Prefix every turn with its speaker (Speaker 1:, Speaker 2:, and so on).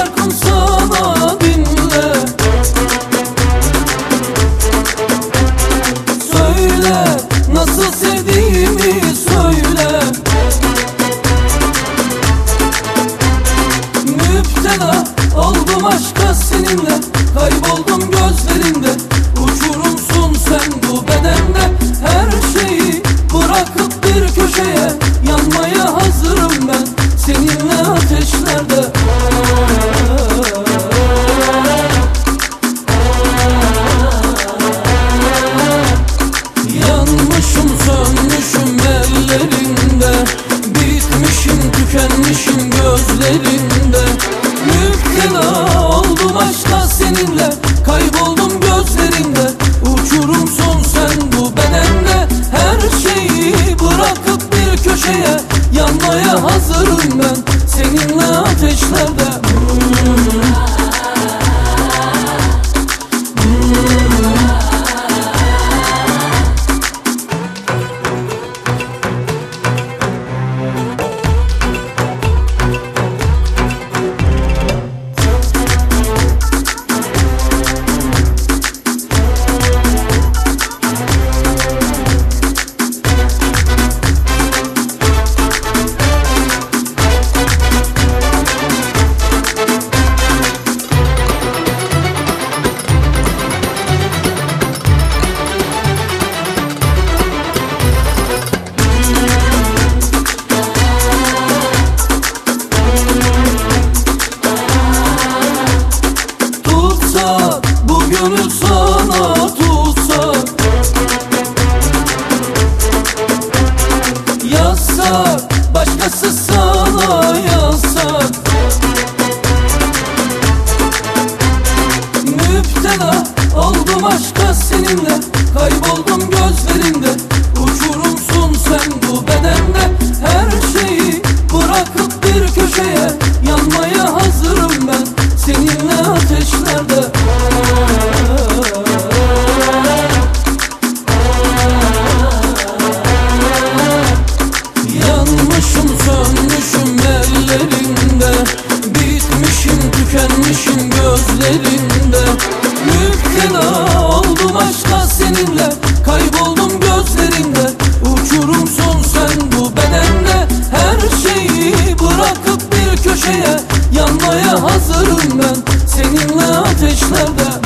Speaker 1: şarkın sana dinle Söyle nasıl sevdiğimi söyle. Müptela oldum aşka seninle. Kayboldum gözle tükenmişim gözlerinde. Müptela oldum aşka seninle. Kayboldum gözlerinde Uçurumsun sen bu bedende Her şeyi bırakıp bir köşeye Yanmaya hazırım ben. Seninle ateşlerde. hmm. Aşka seninle Kayboldum gözlerinde. Uçurumsun sen bu bedende. Her şeyi bırakıp bir köşeye Yanmaya hazırım ben. Seninle ateşlerde. Yanmışım sönmüşüm ellerinde. Bitmişim tükenmişim gözlerinde ben Seninle ateşlerde.